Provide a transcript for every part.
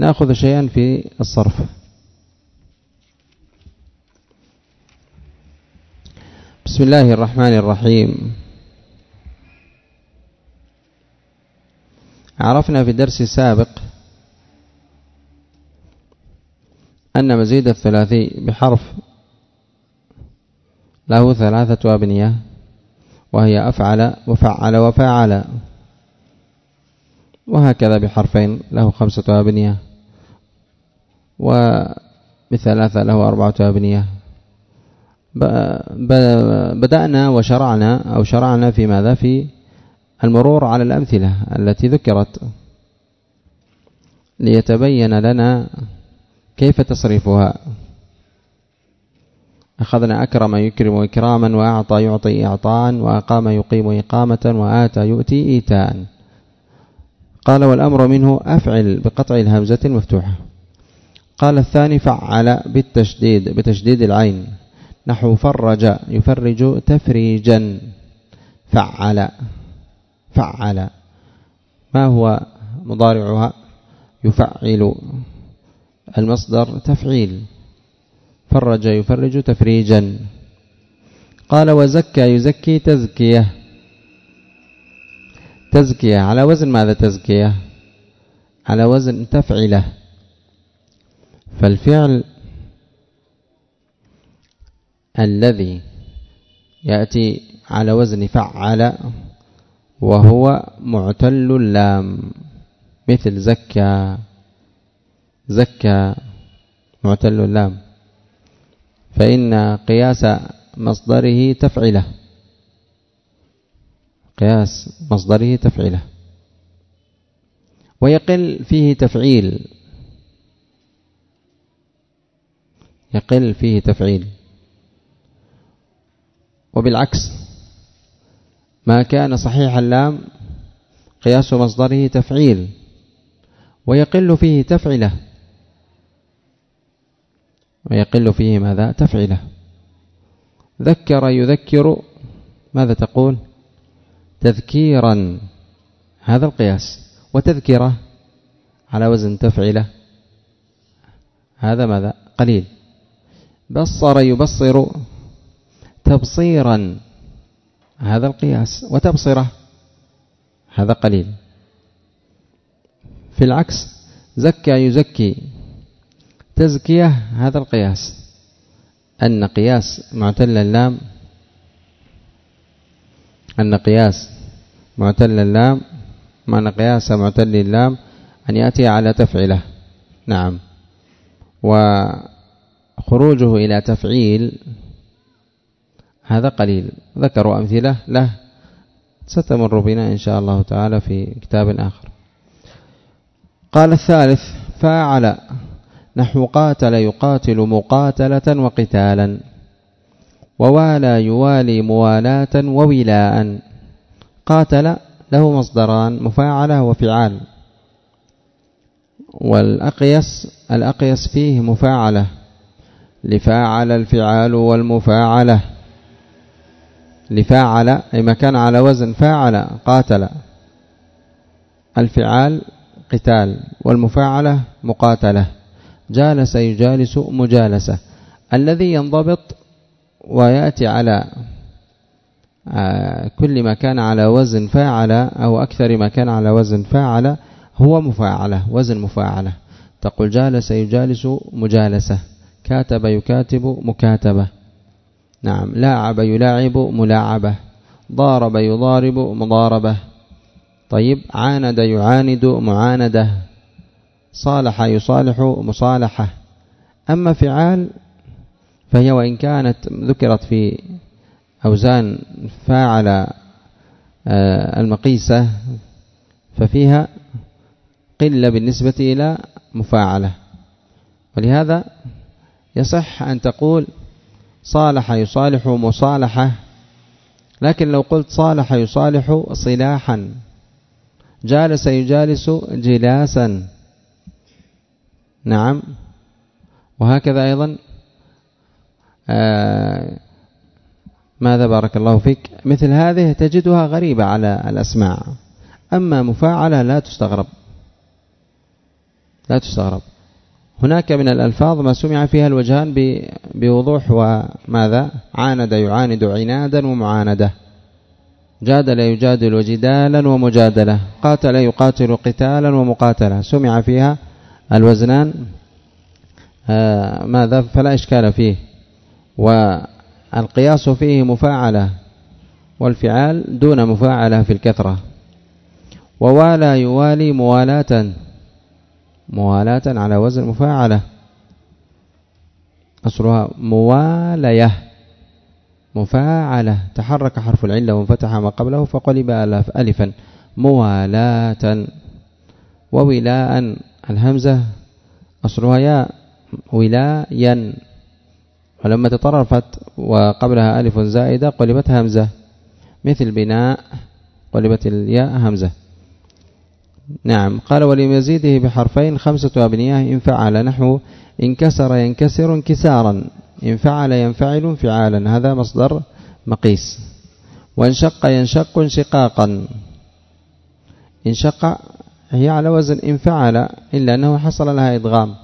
نأخذ شيئا في الصرف. بسم الله الرحمن الرحيم. عرفنا في الدرس السابق أن مزيد الثلاثي بحرف له ثلاثة أبنية وهي أفعل وفعل وفاعل وهكذا بحرفين له خمسة أبنية. وبثلاثة له أربعة أبنية. بدأنا وشرعنا أو شرعنا في ماذا؟ في المرور على الأمثلة التي ذكرت. ليتبين لنا كيف تصريفها. أخذنا أكرم يكرم إكراما وأعطى يعطي إعطاء وأقام يقيم إقامة وآتى يؤتي إيتاء. قال والأمر منه أفعل بقطع الهمزة المفتوحة. قال الثاني فعل بالتشديد بتشديد العين. نحو فرج يفرج تفريجا. فعل فعل. ما هو مضارعها؟ يفعل المصدر تفعيل. فرج يفرج تفريجا. قال وزكى يزكي تزكية. تزكية على وزن ماذا تزكية؟ على وزن تفعله فالفعل الذي يأتي على وزن فعل وهو معتل اللام مثل زكى زكى معتل اللام. فإن قياس مصدره تفعله. قياس مصدره تفعله. ويقل فيه تفعيل. يقل فيه تفعيل. وبالعكس ما كان صحيح اللام قياس مصدره تفعيل ويقل فيه تفعله. ويقل فيه ماذا؟ تفعله. ذكر يذكر ماذا تقول؟ تذكيرا. هذا القياس. وتذكرة على وزن تفعله. هذا ماذا؟ قليل. بصر يبصر تبصيرا. هذا القياس. وتبصرة. هذا قليل. في العكس زكى يزكي. تزكية هذا القياس. أن قياس معتل اللام. أن قياس معتل اللام. معنى قياس معتل اللام. أن يأتي على تفعله. نعم. وخروجه إلى تفعيل هذا قليل. ذكروا أمثلة له ستمر بنا إن شاء الله تعالى في كتاب آخر. قال الثالث فاعل نحو قاتل يقاتل مقاتلة وقتالا ووالى يوالي موالاة وولاء قاتل له مصدران مفاعلة وفعال والأقيس الأقيس فيه مفاعلة. لفاعل الفعال والمفاعلة. لفاعل أي ما كان على وزن فاعل قاتل. الفعال قتال والمفاعلة مقاتلة. جالس يجالس مجالسة. الذي ينضبط ويأتي على آه، كل ما كان على وزن فاعل أو أكثر ما كان على وزن فاعل هو مفاعلة وزن مفاعلة. تقول جالس يجالس مجالسة. كاتب يكاتب مكاتبة. نعم لاعب يلاعب ملاعبة ضارب يضارب مضاربة. طيب عاند يعاند معاندة صالح يصالح مصالحة. أما فعال فهي وإن كانت ذكرت في أوزان فاعل آه، المقيسة ففيها قلة بالنسبة إلى مفاعلة. ولهذا يصح أن تقول صالح يصالح مصالحة لكن لو قلت صالح يصالح صلاحا جالس يجالس جلاسا. نعم. وهكذا أيضا آه ماذا بارك الله فيك؟ مثل هذه تجدها غريبة على الأسماع. أما مفاعلة لا تستغرب. لا تستغرب. هناك من الألفاظ ما سمع فيها الوجهان بوضوح وماذا؟ عاند يعاند عنادا ومعاندة. جادل يجادل جدالا ومجادلة. قاتل يقاتل قتالا ومقاتلة. سمع فيها الوزنان آه، ماذا؟ فلا إشكال فيه. والقياس فيه مفاعلة. والفعال دون مفاعلة في الكثرة. ووالى يوالي موالاة. موالاة على وزن مفاعلة. أصلها موالية مفاعلة. تحرك حرف العلة وانفتح ما قبله فقلب ألفا. موالاة. وولاء. الهمزة. أصلها ياء. ولايا. ولما تطرفت وقبلها ألف زائدة قلبت همزة. مثل بناء قلبت الياء همزة. نعم. قال ولمزيده بحرفين خمسة أبنية إن فعل نحو انكسر ينكسر انكسارا إن فعل ينفعل انفعالا. هذا مصدر مقيس. وانشق ينشق انشقاقا. انشق هي على وزن انفعل إلا أنه حصل لها إدغام.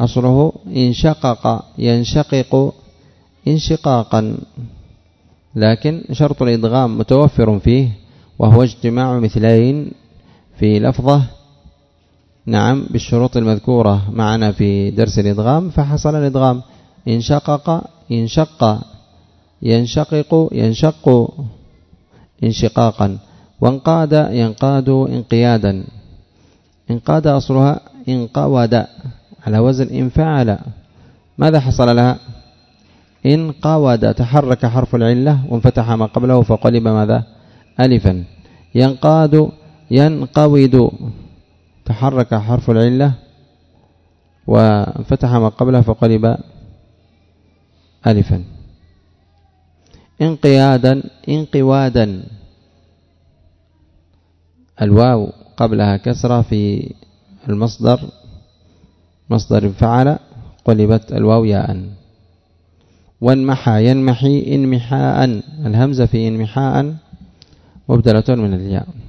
أصله انشقق ينشقق انشقاقا. لكن شرط الإدغام متوفر فيه وهو اجتماع مثلين في لفظة نعم بالشروط المذكورة معنا في درس الإدغام فحصل الإدغام. انشقق انشق ينشقق ينشق انشقاقا. وانقاد ينقاد انقيادا. انقاد أصلها انقود على وزن انفعل. ماذا حصل لها؟ انقود تحرك حرف العلة وانفتح ما قبله فقلب ماذا؟ ألفا. ينقاد ينقود تحرك حرف العلة وانفتح ما قبله فقلب ألفا. انقيادا انقوادا. الواو قبلها كسرة في المصدر مصدر فعل قلبت الواو ياء. وانمحى ينمحي انمحاء. الهمزة في انمحاء مبدلة من الياء.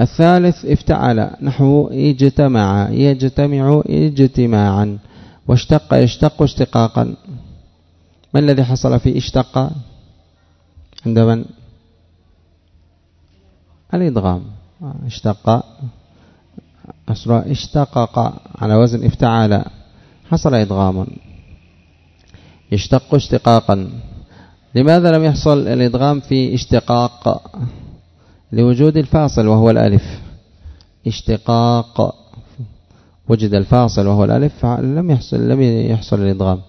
الثالث افتعل. نحو اجتمع. يجتمع اجتماعا. واشتق يشتق اشتقاقا. ما الذي حصل في اشتق؟ عند من الإدغام. اشتق. أصلا اشتقق. على وزن افتعال حصل إدغام. يشتق اشتقاقا. لماذا لم يحصل الإدغام في اشتقاق؟ لوجود الفاصل وهو الألف. اشتقاق. وجد الفاصل وهو الألف لم يحصل لم يحصل الإدغام.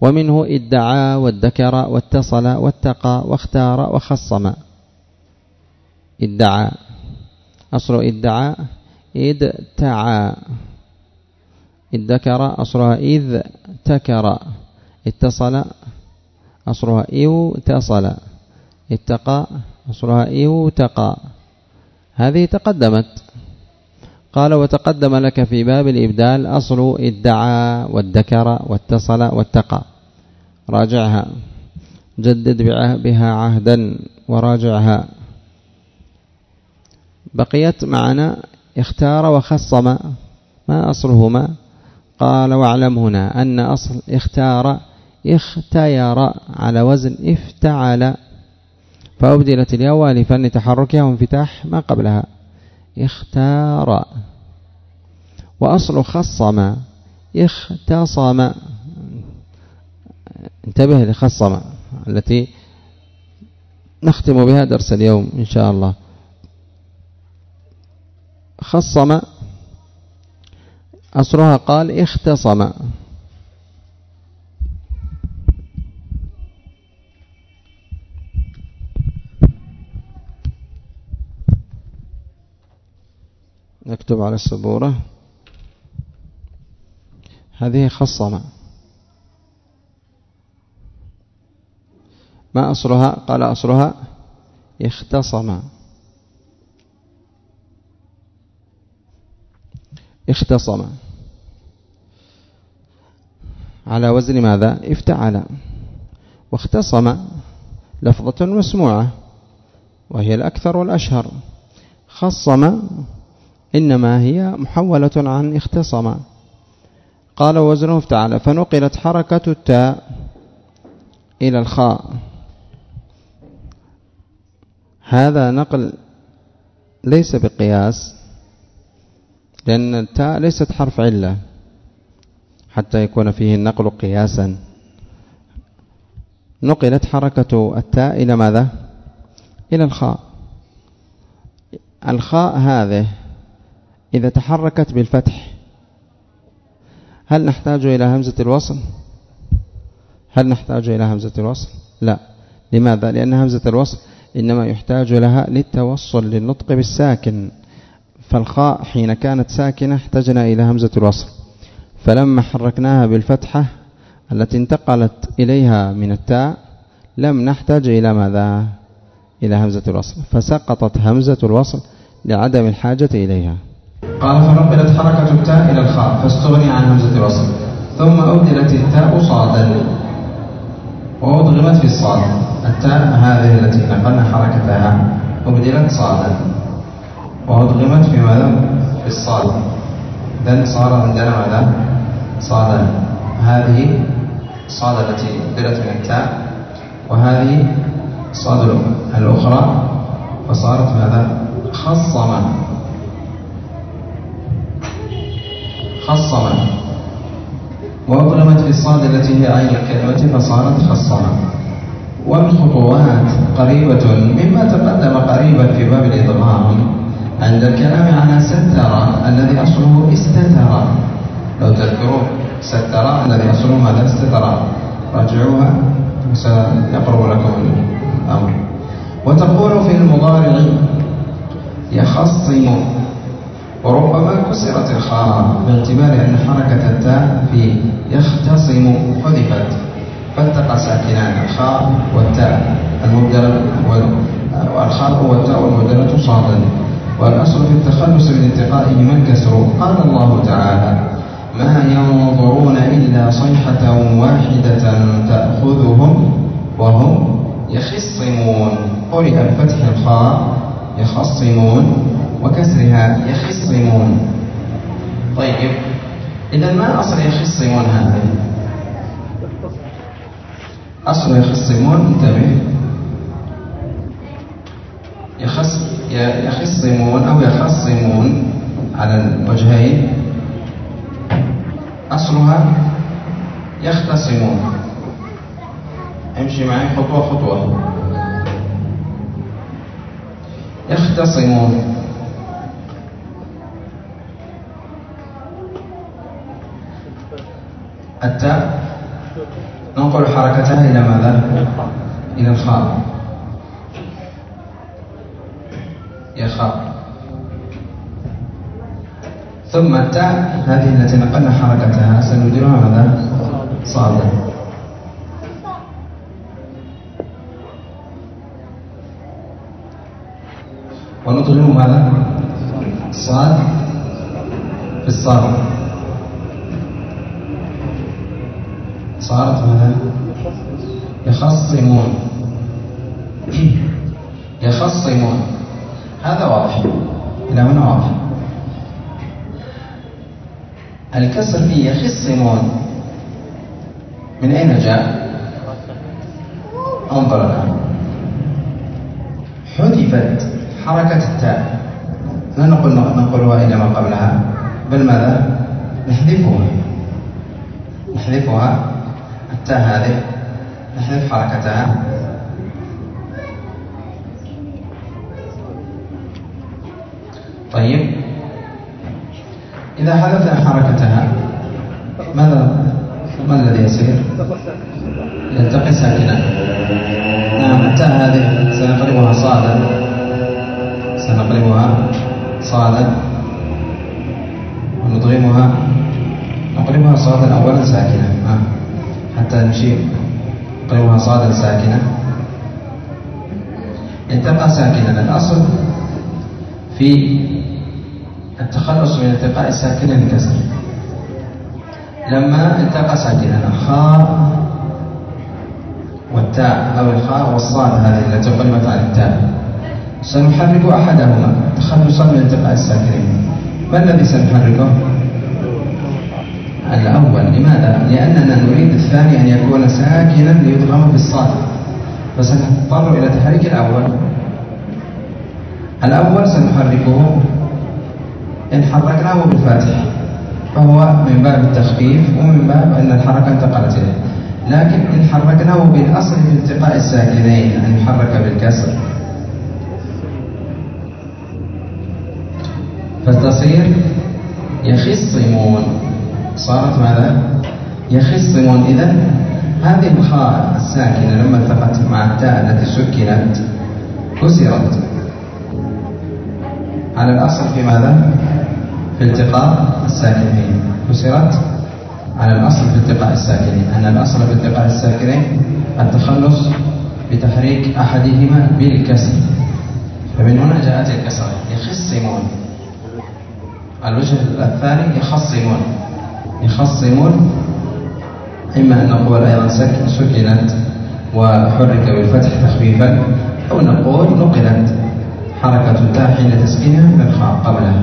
ومنه ادعى وادكر واتصل واتقى واختار وخصم. ادعى. أصل ادعى إذ تعى ادكر أصلها إذ تكر اتصل أصلها إو تصل اتقى أصلها إو تقى. هذه تقدمت. قال وتقدم لك في باب الإبدال أصل ادعى والذكر واتصل واتقى. راجعها. جدد بها عهدا. وراجعها. بقيت معنا اختار وخصم. ما أصلهما؟ قال واعلم هنا أن أصل اختار اختير على وزن افتعل فأبدلت الياء لفن تحركها وانفتاح ما قبلها. اختار. وأصل خصم. اختصم. انتبه لخصم التي نختم بها درس اليوم إن شاء الله. خصم. أصلها قال اختصم. نكتب على السبورة. هذه خصم ما أصلها؟ قال أصلها اختصم. اختصم. على وزن ماذا؟ افتعل. واختصم لفظة مسموعة وهي الأكثر والأشهر. خصم إنما هي محولة عن اختصم قال وزنه تعالى فنقلت حركة التاء إلى الخاء. هذا نقل ليس بقياس لأن التاء ليست حرف علة حتى يكون فيه النقل قياسا. نقلت حركة التاء إلى ماذا؟ إلى الخاء. الخاء هذه إذا تحركت بالفتح. هل نحتاج إلى همزة الوصل؟ هل نحتاج إلى همزة الوصل؟ لا. لماذا؟ لأن همزة الوصل إنما يحتاج لها للتوصل للنطق بالساكن. فالخاء حين كانت ساكنة احتجنا إلى همزة الوصل. فلما حركناها بالفتحة التي انتقلت إليها من التاء لم نحتاج إلى ماذا؟ إلى همزة الوصل. فسقطت همزة الوصل لعدم الحاجة إليها. قال فنقلت حركة التاء إلى الخاء فاستغني عن همزة الوصل ثم أبدلت التاء صادا وأضغمت في الصاد التاء هذه التي نقلنا حركتها أبدلت صادا وأضغمت في ماذا؟ في الصاد إذن صار عندنا ماذا؟ صادا هذه الصاد التي أبدلت من التاء وهذه الصاد الأخرى فصارت ماذا؟ خصما خصما وأضغمت في الصاد التي هي عين الكلمة فصارت خصما والخطوات قريبة مما تقدم قريبا في باب الإضغام عند الكلام عن ستر الذي أصله استتر. لو تذكرون ستر الذي أصله ماذا؟ استتر. راجعوها سيقرب لكم الأمر. وتقول في المضارع يخصم. وربما كسرت الخاء باعتبار أن حركة التاء في يختصم حذفت. فالتقى ساكنان الخاء والتاء المبدلة والخاء والتاء المبدلة صادا والأصل في التخلص من انتقائهما الكسر قال الله تعالى ما ينظرون إلا صيحة واحدة تأخذهم وهم يخصمون. قرئ بفتح الخاء يخصمون وكسرها يخصمون طيب. إذا ما أصل يخصمون هذا؟ أصل يخصمون انتبه. يخص يخصمون أو يخصمون على الوجهين. أصلها يختصمون امشي معي خطوة خطوة. يختصمون التاء ننقل حركتها إلى ماذا؟ إلى الخاء يخاء ثم التاء هذه التي نقلنا حركتها سنديرها ماذا؟ صادا ونضغم ماذا؟ صاد في الصاد صارت ماذا؟ يخصمون. يخصمون. هذا واضح. إلى هنا واضح. الكسر في يخصمون. من أين جاء؟ انظر الآن. حذفت حركة التاء. لا نقول نقولها إلى ما قبلها؟ بل ماذا؟ نحذفها. نحذفها التاء هذه نحذف حركتها. طيب. إذا حذفنا حركتها ماذا ما الذي يصير؟ يلتقي ساكنا. نعم التاء هذه سنقلبها صادا سنقلبها صادا وندغمها. نقلبها صادا أولا ساكنة آه. حتى نشير قلبها صادا ساكنة التقى ساكنا الأصل في التخلص من التقاء الساكنة الكسر لما التقى ساكنا الخاء والتاء أو الخاء والصاد هذه التي قلبت على التاء. سنحرك أحدهما تخلصا من التقاء الساكنين ما الذي سنحركه؟ الأول. لماذا؟ لأننا نريد الثاني أن يكون ساكنا ليدغم في الصاد. فسنضطر إلى تحريك الأول. الأول سنحركه. إن حركناه بالفاتح فهو من باب التخفيف ومن باب أن الحركة انتقلت إليه. لكن إن حركناه بالأصل في التقاء الساكنين أن يحرك بالكسر. فتصير يخصمون صارت ماذا؟ يخصمون إذا هذه الخاء الساكنة لما التقت مع التاء التي سكنت كسرت. على الأصل في ماذا؟ في التقاء الساكنين. كسرت. على الأصل في التقاء الساكنين. أن الأصل في التقاء الساكنين التخلص بتحريك أحدهما بالكسر. فمن هنا جاءت الكسرة. يخصمون الوجه الثاني يخصمون يخصمون إما أن نقول أيضا سكنت وحرك بالفتح تخفيفا أو نقول نقلت. حركة التاء حين تسكينها من الخاء قبلها.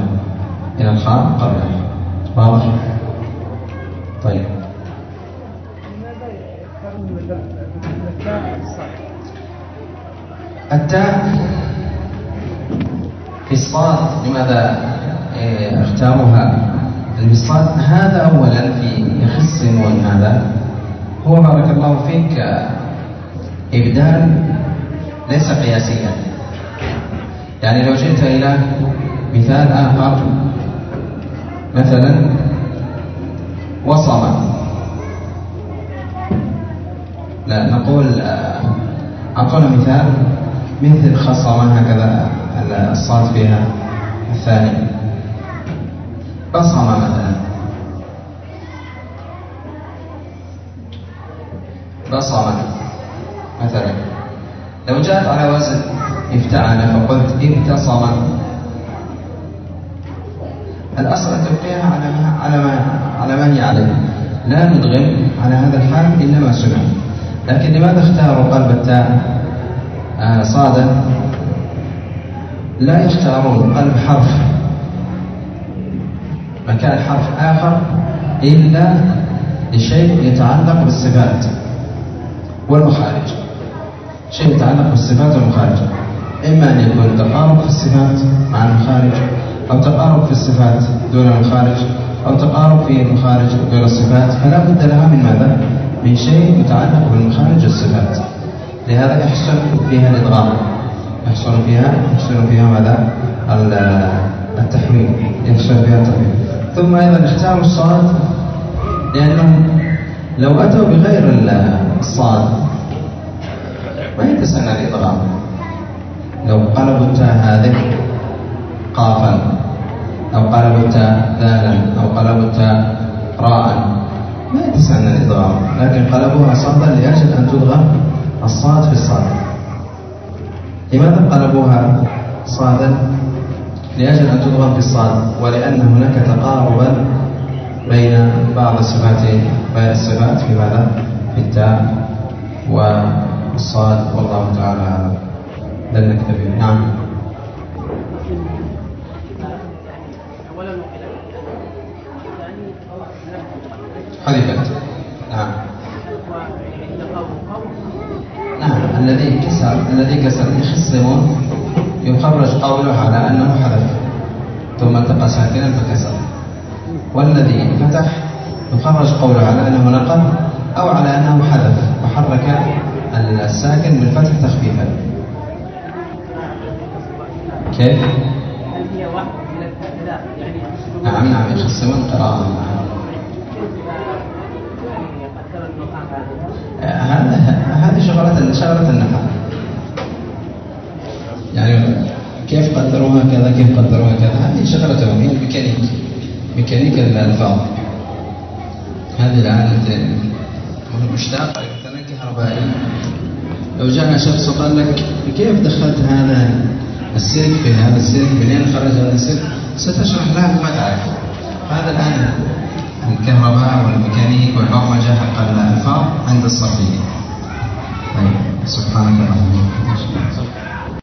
إلى الخاء قبلها. واضح؟ طيب. التاء في الصاد لماذا إيه، الصاد هذا أولا في يخصمون هذا هو بارك الله فيك إبدال ليس قياسيا. يعني لو جئت إلى مثال آخر مثلا وصم لا نقول آه، أعطونا مثال مثل خصم هكذا الصاد فيها الثاني. بصم مثلا جاءت على وزن. افتعل فقلت ابتصم الأصل أن تبقيها على ما على ما على ما هي عليه. لا ندغم على هذا الحال إلا ما سمع. لكن لماذا اختاروا قلب التاء؟ آه، صادا. لا يختارون قلب حرف. مكان حرف آخر إلا لشيء يتعلق بالصفات والمخارج. شيء يتعلق بالصفات والمخارج إما أن يكون تقارب في الصفات مع المخارج أو تقارب في الصفات دون المخارج أو تقارب في المخارج دون الصفات فلا بد لها من ماذا؟ من شيء متعلق بالمخارج والصفات لهذا يحسن فيها الإدغام يحصل فيها يحصل فيها ماذا؟ التحويل. يحصل فيها التحويل. ثم أيضا اختاروا الصاد لأنهم لو أتوا بغير الصاد ما يتسنى الإدغام لو قلبوا التاء هذه قافا أو قلبوا التاء ذالا أو قلبوا التاء راء ما يتسنى الإدغام لكن قلبوها صادا لأجل أن تدغم الصاد في الصاد. لماذا قلبوها صادا؟ لأجل أن تدغم في الصاد ولأن هناك تقاربا بين بعض الصفات بين الصفات في ماذا؟ في التاء والصاد والله تعالى لن نكتفي. نعم. حذفت نعم. نعم. الذي كسر الذي كسر يخصمون يخرج قوله على أنه حذف ثم التقى ساكنا فكسر. والذي فتح يخرج قوله على أنه نقل أو على أنه حذف وحرك الساكن بالفتح تخفيفا. كيف؟ هل هي واحد يعني نعم نعم يخصمون قراءة؟ هذا هذه شغلة شغلة النحو يعني كيف قدروها كذا كيف قدروها كذا هذه شغلتهم هي الميكانيك. ميكانيك الألفاظ هذه الآلة مشتاق كهربائي لو جاء شخص وقال لك كيف دخلت هذا السلك في هذا السلك منين خرج هذا السلك ستشرح له ما تعرف. هذا الآن الكهرباء والميكانيك والبرمجة حق الألفاظ عند الصرفيين طيب سبحانك اللهم وبحمدك.